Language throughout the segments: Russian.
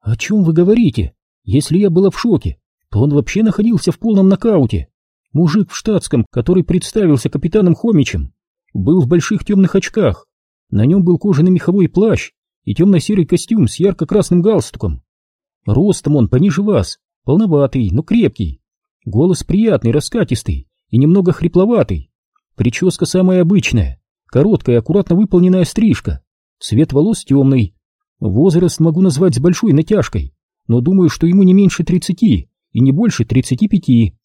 О чем вы говорите? Если я была в шоке, то он вообще находился в полном нокауте. Мужик в штатском, который представился капитаном Хомичем, был в больших темных очках. На нем был кожаный меховой плащ и темно-серый костюм с ярко-красным галстуком. Ростом он пониже вас, полноватый, но крепкий. Голос приятный, раскатистый и немного хрипловатый. Прическа самая обычная, короткая, аккуратно выполненная стрижка. Цвет волос темный. Возраст могу назвать с большой натяжкой, но думаю, что ему не меньше тридцати и не больше тридцати пяти.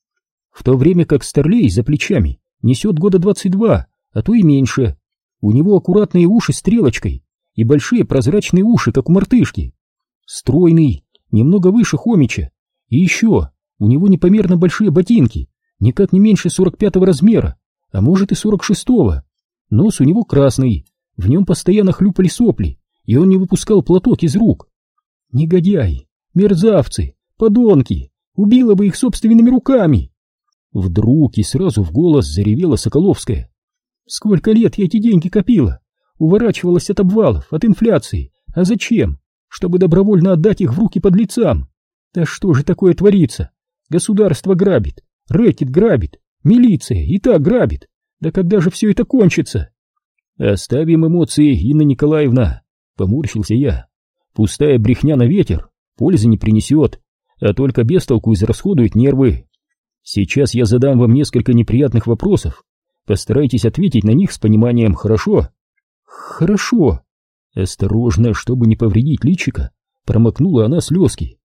В то время как Старлей за плечами несет года двадцать два, а то и меньше. У него аккуратные уши стрелочкой и большие прозрачные уши, как у мартышки. Стройный, немного выше Хомича. И еще, у него непомерно большие ботинки, никак не меньше сорок пятого размера, а может и сорок шестого. Нос у него красный, в нем постоянно хлюпали сопли, и он не выпускал платок из рук. Негодяи, мерзавцы, подонки, убила бы их собственными руками. Вдруг и сразу в голос заревела Соколовская. Сколько лет я эти деньги копила, уворачивалась от обвалов, от инфляции. А зачем? Чтобы добровольно отдать их в руки подлецам. Да что же такое творится? Государство грабит, рэкет грабит, милиция и так грабит. Да когда же все это кончится? Оставим эмоции, Инна Николаевна, поморщился я. Пустая брехня на ветер пользы не принесет, а только бестолку израсходует нервы. Сейчас я задам вам несколько неприятных вопросов. Постарайтесь ответить на них с пониманием, хорошо? Хорошо. Осторожно, чтобы не повредить личика, промокнула она слезки.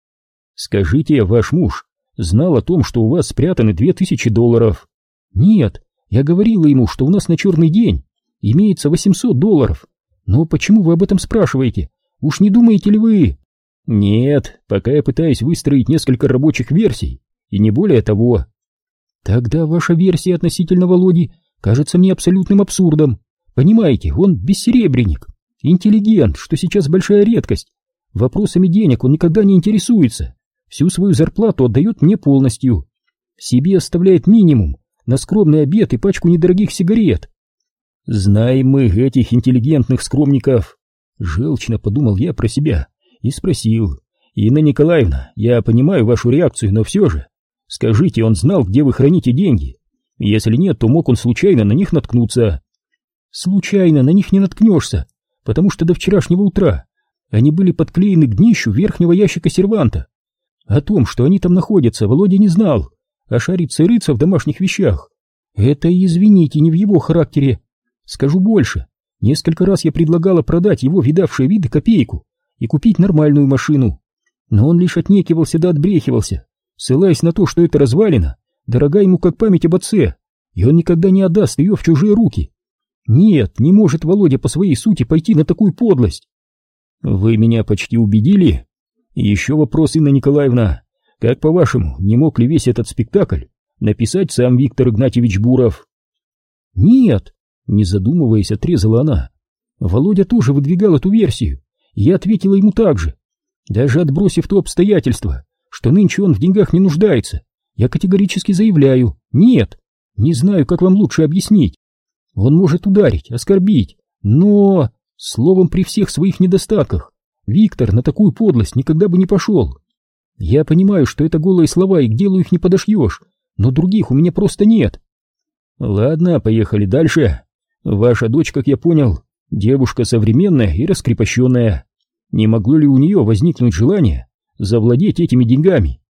Скажите, ваш муж знал о том, что у вас спрятаны две тысячи долларов? Нет, я говорила ему, что у нас на черный день имеется восемьсот долларов. Но почему вы об этом спрашиваете? Уж не думаете ли вы? Нет, пока я пытаюсь выстроить несколько рабочих версий, и не более того. Тогда ваша версия относительно Володи кажется мне абсолютным абсурдом. Понимаете, он бессеребренник, интеллигент, что сейчас большая редкость. Вопросами денег он никогда не интересуется. Всю свою зарплату отдает мне полностью. Себе оставляет минимум на скромный обед и пачку недорогих сигарет. Знаем мы этих интеллигентных скромников. Желчно подумал я про себя и спросил. Инна Николаевна, я понимаю вашу реакцию, но все же, скажите, он знал, где вы храните деньги? Если нет, то мог он случайно на них наткнуться. Случайно на них не наткнешься, потому что до вчерашнего утра они были подклеены к днищу верхнего ящика серванта. О том, что они там находятся, Володя не знал, а шариться и рыться в домашних вещах — это, извините, не в его характере. Скажу больше, несколько раз я предлагала продать его видавшие виды копейку и купить нормальную машину, но он лишь отнекивался да отбрехивался, ссылаясь на то, что это развалина, дорога ему как память об отце, и он никогда не отдаст ее в чужие руки. Нет, не может Володя по своей сути пойти на такую подлость. Вы меня почти убедили, еще вопрос, Инна Николаевна. Как по-вашему, не мог ли весь этот спектакль написать сам Виктор Игнатьевич Буров? Нет, не задумываясь, отрезала она. Володя тоже выдвигал эту версию, я ответила ему так же. Даже отбросив то обстоятельство, что нынче он в деньгах не нуждается, я категорически заявляю, нет, не знаю, как вам лучше объяснить. Он может ударить, оскорбить, но, словом, при всех своих недостатках, Виктор на такую подлость никогда бы не пошел. Я понимаю, что это голые слова, и к делу их не подошьешь, но других у меня просто нет. Ладно, поехали дальше. Ваша дочь, как я понял, девушка современная и раскрепощенная. Не могло ли у нее возникнуть желание завладеть этими деньгами?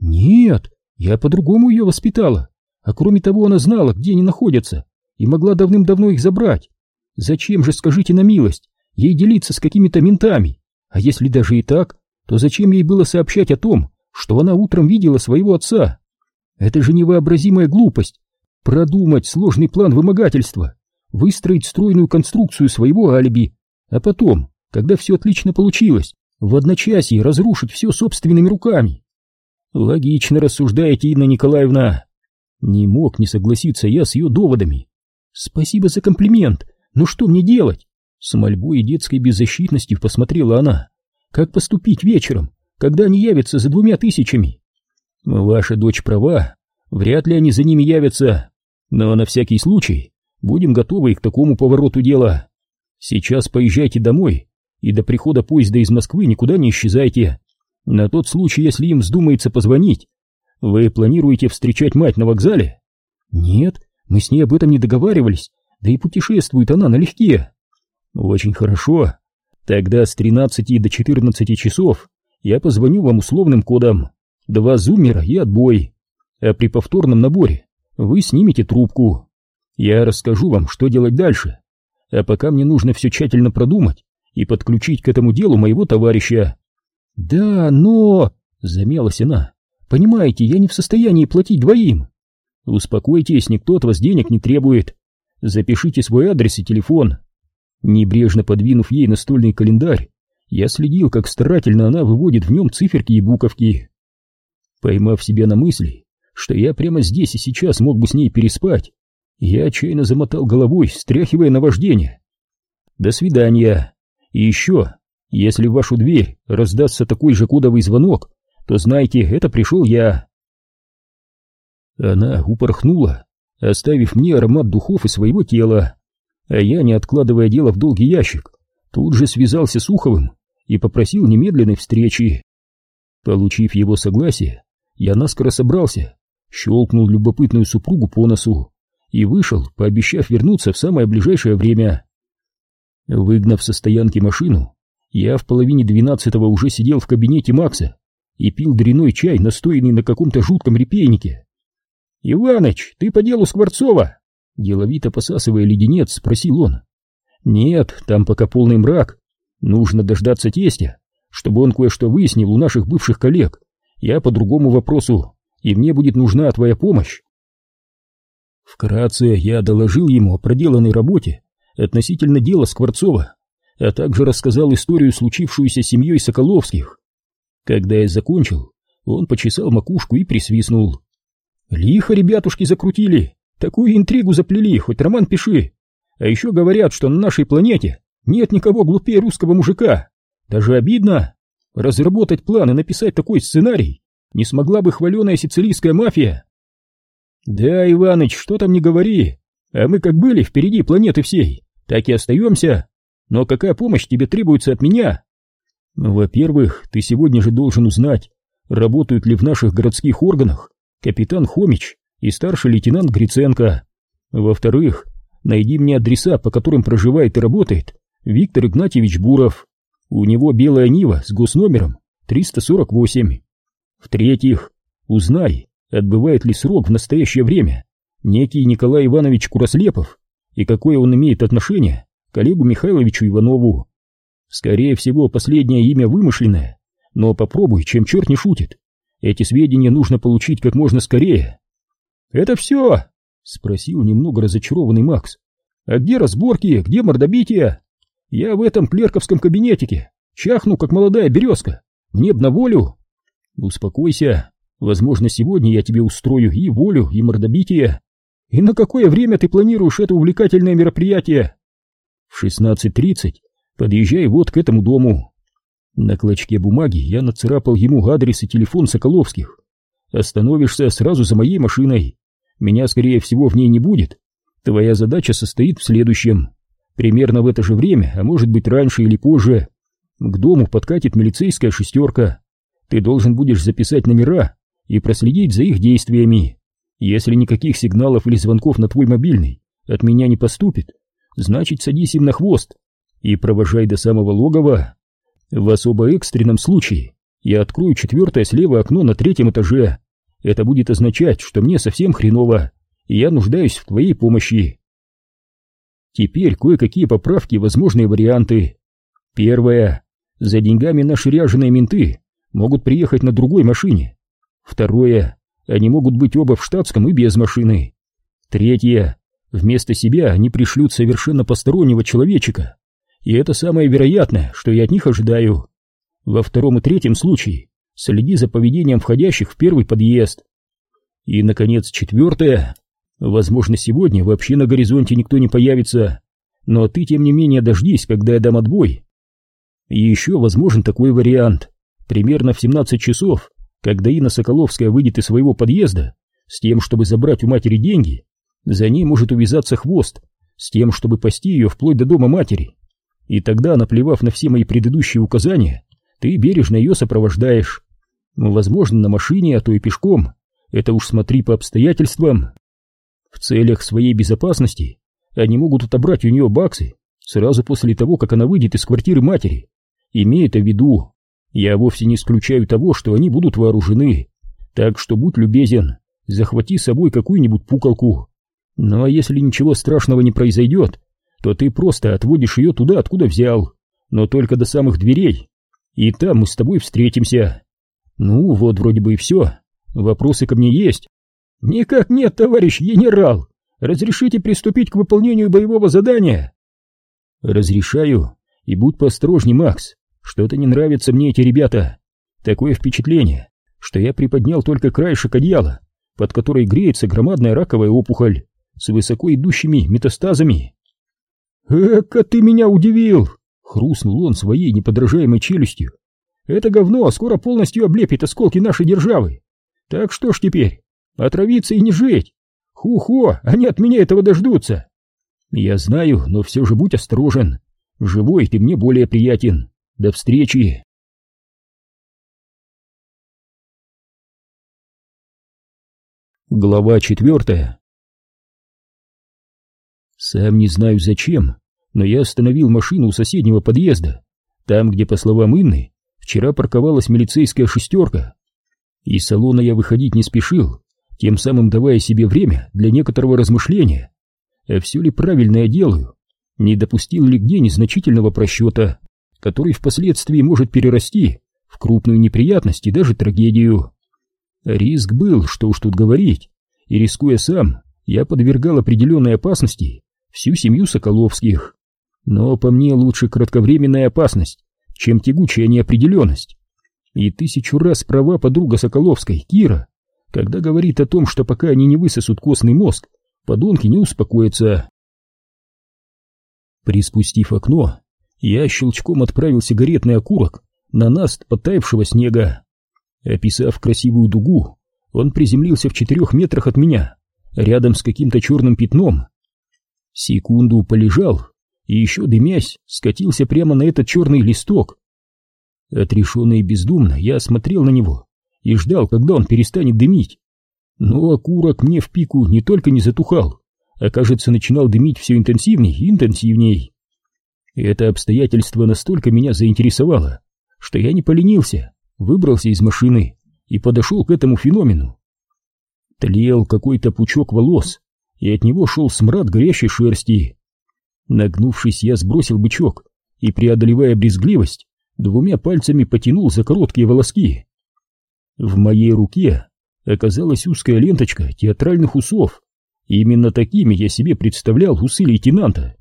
Нет, я по-другому ее воспитала. А кроме того, она знала, где они находятся, и могла давным-давно их забрать. Зачем же, скажите на милость, ей делиться с какими-то ментами? А если даже и так, то зачем ей было сообщать о том, что она утром видела своего отца? Это же невообразимая глупость. Продумать сложный план вымогательства, выстроить стройную конструкцию своего алиби, а потом, когда все отлично получилось, в одночасье разрушить все собственными руками. Логично рассуждаете, Инна Николаевна. Не мог не согласиться я с ее доводами. Спасибо за комплимент, но что мне делать? С мольбой и детской беззащитностью посмотрела она. Как поступить вечером, когда они явятся за двумя тысячами? Ваша дочь права, вряд ли они за ними явятся. Но на всякий случай будем готовы и к такому повороту дела. Сейчас поезжайте домой и до прихода поезда из Москвы никуда не исчезайте. На тот случай, если им вздумается позвонить. Вы планируете встречать мать на вокзале? Нет, мы с ней об этом не договаривались, да и путешествует она налегке. Очень хорошо. Тогда с 13 до 14 часов я позвоню вам условным кодом. Два зуммера и отбой. А при повторном наборе вы снимете трубку. Я расскажу вам, что делать дальше. А пока мне нужно все тщательно продумать и подключить к этому делу моего товарища. Да, но... Замялась она. Понимаете, я не в состоянии платить двоим. Успокойтесь, никто от вас денег не требует. Запишите свой адрес и телефон. Небрежно подвинув ей настольный календарь, я следил, как старательно она выводит в нем циферки и буковки. Поймав себя на мысли, что я прямо здесь и сейчас мог бы с ней переспать, я отчаянно замотал головой, стряхивая наваждение. До свидания. И еще, если в вашу дверь раздастся такой же кодовый звонок, то знайте, это пришел я. Она упорхнула, оставив мне аромат духов и своего тела, а я, не откладывая дело в долгий ящик, тут же связался с Уховым и попросил немедленной встречи. Получив его согласие, я наскоро собрался, щелкнул любопытную супругу по носу и вышел, пообещав вернуться в самое ближайшее время. Выгнав со стоянки машину, я в половине двенадцатого уже сидел в кабинете Макса и пил дряной чай, настоянный на каком-то жутком репейнике. «Иваныч, ты по делу Скворцова?» Деловито посасывая леденец, спросил он. «Нет, там пока полный мрак. Нужно дождаться тестя, чтобы он кое-что выяснил у наших бывших коллег. Я по другому вопросу, и мне будет нужна твоя помощь». Вкратце я доложил ему о проделанной работе относительно дела Скворцова, а также рассказал историю, случившуюся с семьей Соколовских. Когда я закончил, он почесал макушку и присвистнул. Лихо ребятушки закрутили, такую интригу заплели, хоть роман пиши. А еще говорят, что на нашей планете нет никого глупее русского мужика. Даже обидно. Разработать план и написать такой сценарий не смогла бы хваленая сицилийская мафия. Да, Иваныч, что там не говори, а мы как были впереди планеты всей, так и остаемся. Но какая помощь тебе требуется от меня? Во-первых, ты сегодня же должен узнать, работают ли в наших городских органах капитан Хомич и старший лейтенант Гриценко. Во-вторых, найди мне адреса, по которым проживает и работает Виктор Игнатьевич Буров. У него белая Нива с госномером 348. В-третьих, узнай, отбывает ли срок в настоящее время некий Николай Иванович Курослепов и какое он имеет отношение к Олегу Михайловичу Иванову. Скорее всего, последнее имя вымышленное, но попробуй, чем черт не шутит. Эти сведения нужно получить как можно скорее. Это все? Спросил немного разочарованный Макс. А где разборки, где мордобития? Я в этом клерковском кабинетике. Чахну, как молодая березка. Мне б на волю. Успокойся. Возможно, сегодня я тебе устрою и волю, и мордобитие. И на какое время ты планируешь это увлекательное мероприятие? В 16.30 подъезжай вот к этому дому. На клочке бумаги я нацарапал ему адрес и телефон Соколовских. Остановишься сразу за моей машиной. Меня, скорее всего, в ней не будет. Твоя задача состоит в следующем. Примерно в это же время, а может быть раньше или позже, к дому подкатит милицейская шестерка. Ты должен будешь записать номера и проследить за их действиями. Если никаких сигналов или звонков на твой мобильный от меня не поступит, значит садись им на хвост и провожай до самого логова. В особо экстренном случае я открою четвертое слева окно на третьем этаже. Это будет означать, что мне совсем хреново, и я нуждаюсь в твоей помощи. Теперь кое-какие поправки возможные варианты. Первое. За деньгами наши ряженые менты могут приехать на другой машине. Второе. Они могут быть оба в штатском и без машины. Третье. Вместо себя они пришлют совершенно постороннего человечека, и это самое вероятное, что я от них ожидаю. Во втором и третьем случае следи за поведением входящих в первый подъезд. И, наконец, четвертое. Возможно, сегодня вообще на горизонте никто не появится, но ты, тем не менее, дождись, когда я дам отбой. И еще возможен такой вариант. Примерно в 17 часов, когда Инна Соколовская выйдет из своего подъезда, с тем, чтобы забрать у матери деньги, за ней может увязаться хвост, с тем, чтобы пасти ее вплоть до дома матери. И тогда, наплевав на все мои предыдущие указания, Ты бережно ее сопровождаешь. Возможно, на машине, а то и пешком. Это уж смотри по обстоятельствам. В целях своей безопасности они могут отобрать у нее баксы сразу после того, как она выйдет из квартиры матери. Имей это в виду. Я вовсе не исключаю того, что они будут вооружены. Так что будь любезен, захвати с собой какую-нибудь пукалку. Ну а если ничего страшного не произойдет, то ты просто отводишь ее туда, откуда взял, но только до самых дверей. И там мы с тобой встретимся. Ну, вот вроде бы и все. Вопросы ко мне есть? Никак нет, товарищ генерал. Разрешите приступить к выполнению боевого задания? Разрешаю. И будь поосторожней, Макс. Что-то не нравятся мне эти ребята. Такое впечатление, что я приподнял только краешек одеяла, под которой греется громадная раковая опухоль с высоко идущими метастазами. «Эка ты меня удивил!» — хрустнул он своей неподражаемой челюстью. «Это говно скоро полностью облепит осколки нашей державы. Так что ж теперь, отравиться и не жить? Ху-хо, они от меня этого дождутся!» «Я знаю, но все же будь осторожен. Живой ты мне более приятен. До встречи!» Глава четвертая Сам не знаю зачем, но я остановил машину у соседнего подъезда, там, где, по словам Инны, вчера парковалась милицейская шестерка. Из салона я выходить не спешил, тем самым давая себе время для некоторого размышления. А все ли правильно я делаю? Не допустил ли где незначительного просчета, который впоследствии может перерасти в крупную неприятность и даже трагедию? Риск был, что уж тут говорить, и рискуя сам, я подвергал определенной опасности всю семью Соколовских. Но по мне лучше кратковременная опасность, чем тягучая неопределенность. И тысячу раз права подруга Соколовской, Кира, когда говорит о том, что пока они не высосут костный мозг, подонки не успокоятся. Приспустив окно, я щелчком отправил сигаретный окурок на наст подтаявшего снега. Описав красивую дугу, он приземлился в четырех метрах от меня, рядом с каким-то черным пятном, Секунду полежал и еще дымясь скатился прямо на этот черный листок. Отрешенно и бездумно я смотрел на него и ждал, когда он перестанет дымить. Но окурок мне в пику не только не затухал, а, кажется, начинал дымить все интенсивней и интенсивней. Это обстоятельство настолько меня заинтересовало, что я не поленился, выбрался из машины и подошел к этому феномену. Тлел какой-то пучок волос, и от него шел смрад горящей шерсти. Нагнувшись, я сбросил бычок и, преодолевая брезгливость, двумя пальцами потянул за короткие волоски. В моей руке оказалась узкая ленточка театральных усов. И именно такими я себе представлял усы лейтенанта.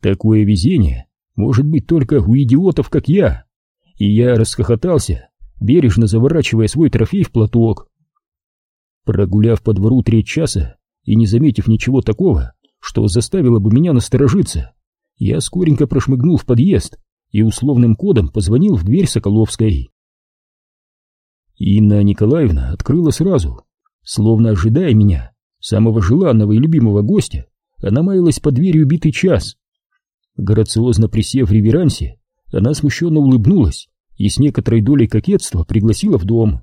Такое везение может быть только у идиотов, как я. И я расхохотался, бережно заворачивая свой трофей в платок. Прогуляв по двору треть часа, и не заметив ничего такого, что заставило бы меня насторожиться, я скоренько прошмыгнул в подъезд и условным кодом позвонил в дверь Соколовской. Инна Николаевна открыла сразу, словно ожидая меня, самого желанного и любимого гостя, она маялась под дверью битый час. Грациозно присев в реверансе, она смущенно улыбнулась и с некоторой долей кокетства пригласила в дом.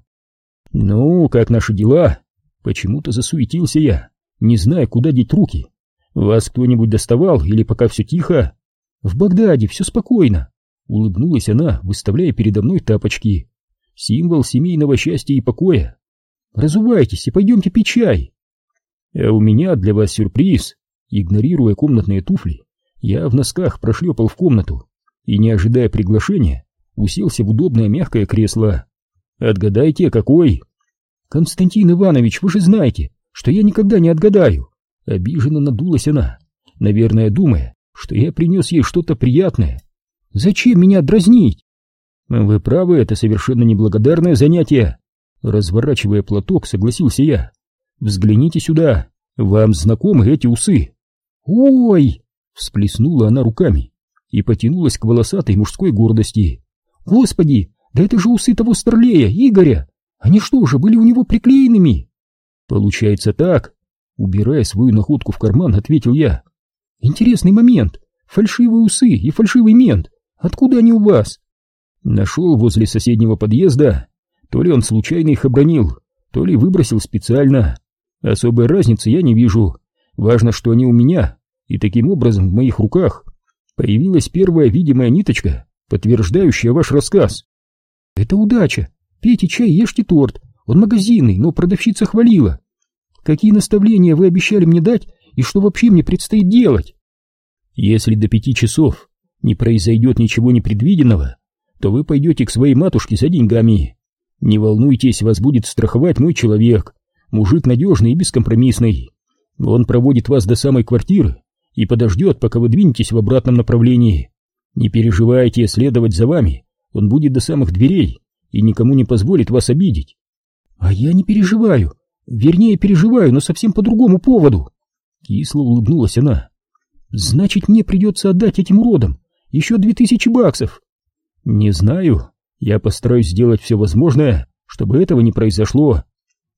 «Ну, как наши дела?» Почему-то засуетился я, не зная, куда деть руки. Вас кто-нибудь доставал или пока все тихо? В Багдаде все спокойно. Улыбнулась она, выставляя передо мной тапочки. Символ семейного счастья и покоя. Разувайтесь и пойдемте пить чай. А у меня для вас сюрприз. Игнорируя комнатные туфли, я в носках прошлепал в комнату и, не ожидая приглашения, уселся в удобное мягкое кресло. Отгадайте, какой? Константин Иванович, вы же знаете, что я никогда не отгадаю. Обиженно надулась она, наверное, думая, что я принес ей что-то приятное. Зачем меня дразнить? Вы правы, это совершенно неблагодарное занятие. Разворачивая платок, согласился я. Взгляните сюда, вам знакомы эти усы? Ой! Всплеснула она руками и потянулась к волосатой мужской гордости. Господи, да это же усы того старлея, Игоря! Они что же, были у него приклеенными? Получается так. Убирая свою находку в карман, ответил я. Интересный момент. Фальшивые усы и фальшивый мент. Откуда они у вас? Нашел возле соседнего подъезда. То ли он случайно их обронил, то ли выбросил специально. Особой разницы я не вижу. Важно, что они у меня, и таким образом в моих руках появилась первая видимая ниточка, подтверждающая ваш рассказ. Это удача. Пейте чай, ешьте торт. Он магазинный, но продавщица хвалила. Какие наставления вы обещали мне дать и что вообще мне предстоит делать? Если до пяти часов не произойдет ничего непредвиденного, то вы пойдете к своей матушке за деньгами. Не волнуйтесь, вас будет страховать мой человек, мужик надежный и бескомпромиссный. Он проводит вас до самой квартиры и подождет, пока вы двинетесь в обратном направлении. Не переживайте, следовать за вами он будет до самых дверей и никому не позволит вас обидеть. А я не переживаю, вернее переживаю, но совсем по другому поводу. Кисло улыбнулась она. Значит, мне придется отдать этим уродам еще две тысячи баксов. Не знаю, я постараюсь сделать все возможное, чтобы этого не произошло.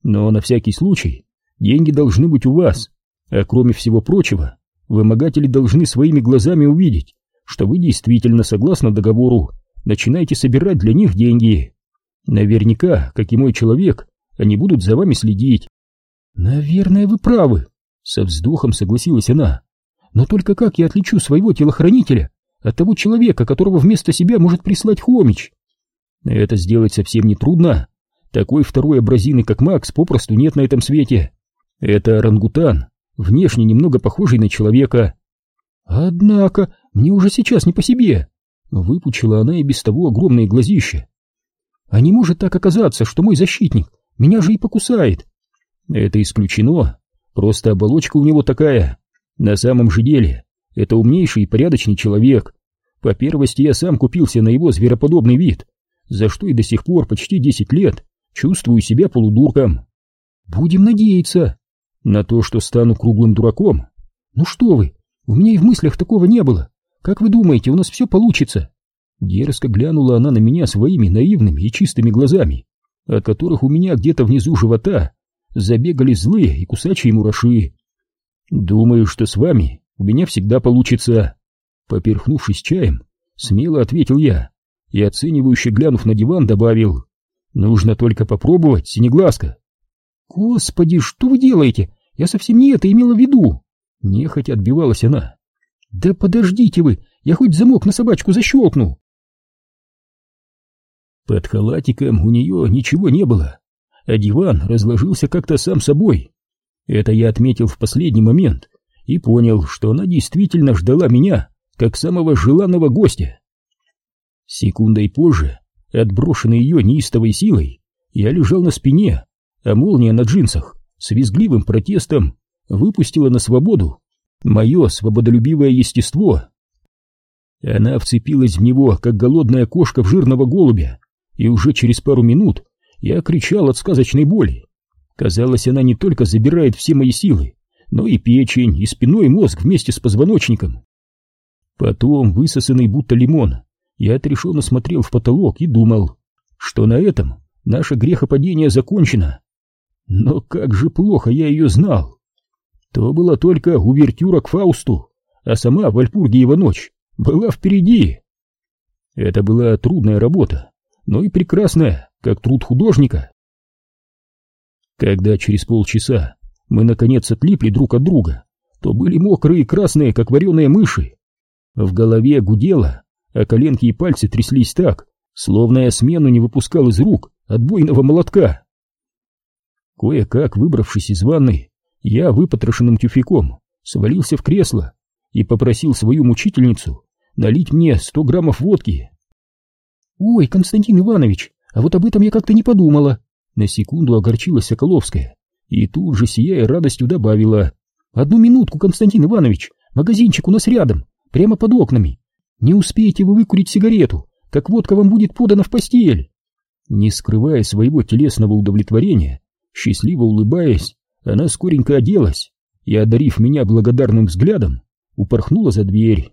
Но на всякий случай деньги должны быть у вас, а кроме всего прочего, вымогатели должны своими глазами увидеть, что вы действительно согласны договору, начинаете собирать для них деньги. Наверняка, как и мой человек, они будут за вами следить. Наверное, вы правы, со вздохом согласилась она. Но только как я отличу своего телохранителя от того человека, которого вместо себя может прислать Хомич? Это сделать совсем не трудно. Такой второй абразины, как Макс, попросту нет на этом свете. Это орангутан, внешне немного похожий на человека. Однако, мне уже сейчас не по себе. Выпучила она и без того огромные глазища. А не может так оказаться, что мой защитник меня же и покусает. Это исключено. Просто оболочка у него такая. На самом же деле, это умнейший и порядочный человек. По первости, я сам купился на его звероподобный вид, за что и до сих пор почти десять лет чувствую себя полудурком. Будем надеяться на то, что стану круглым дураком. Ну что вы, у меня и в мыслях такого не было. Как вы думаете, у нас все получится? Дерзко глянула она на меня своими наивными и чистыми глазами, от которых у меня где-то внизу живота забегали злые и кусачие мураши. Думаю, что с вами у меня всегда получится. Поперхнувшись чаем, смело ответил я и, оценивающе глянув на диван, добавил. Нужно только попробовать, синеглазка. Господи, что вы делаете? Я совсем не это имела в виду. Нехотя отбивалась она. Да подождите вы, я хоть замок на собачку защелкну. Под халатиком у нее ничего не было, а диван разложился как-то сам собой. Это я отметил в последний момент и понял, что она действительно ждала меня, как самого желанного гостя. Секундой позже, отброшенный ее неистовой силой, я лежал на спине, а молния на джинсах с визгливым протестом выпустила на свободу мое свободолюбивое естество. Она вцепилась в него, как голодная кошка в жирного голубя, и уже через пару минут я кричал от сказочной боли. Казалось, она не только забирает все мои силы, но и печень, и спиной мозг вместе с позвоночником. Потом, высосанный будто лимон, я отрешенно смотрел в потолок и думал, что на этом наше грехопадение закончено. Но как же плохо я ее знал! то была только увертюра к Фаусту, а сама Вальпургиева ночь была впереди. Это была трудная работа, но и прекрасная, как труд художника. Когда через полчаса мы наконец отлипли друг от друга, то были мокрые и красные, как вареные мыши. В голове гудело, а коленки и пальцы тряслись так, словно я смену не выпускал из рук отбойного молотка. Кое-как, выбравшись из ванной, я выпотрошенным тюфяком свалился в кресло и попросил свою мучительницу налить мне сто граммов водки. «Ой, Константин Иванович, а вот об этом я как-то не подумала!» На секунду огорчилась Соколовская и тут же, сияя радостью, добавила. «Одну минутку, Константин Иванович, магазинчик у нас рядом, прямо под окнами. Не успеете вы выкурить сигарету, как водка вам будет подана в постель!» Не скрывая своего телесного удовлетворения, счастливо улыбаясь, она скоренько оделась и, одарив меня благодарным взглядом, упорхнула за дверь.